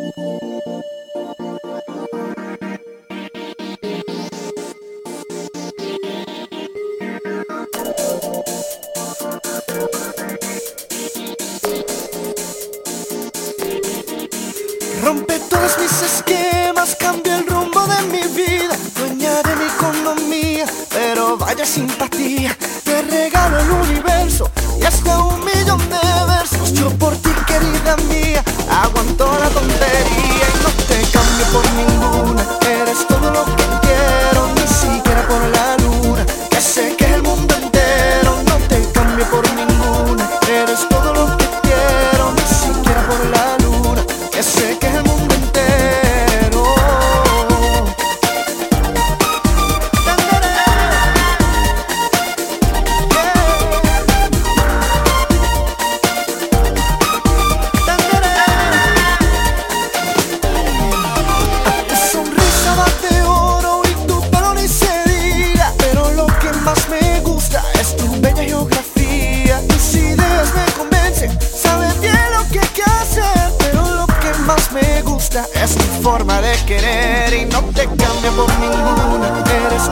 Música Es mi forma de querer y no te cambio por ninguna. Eres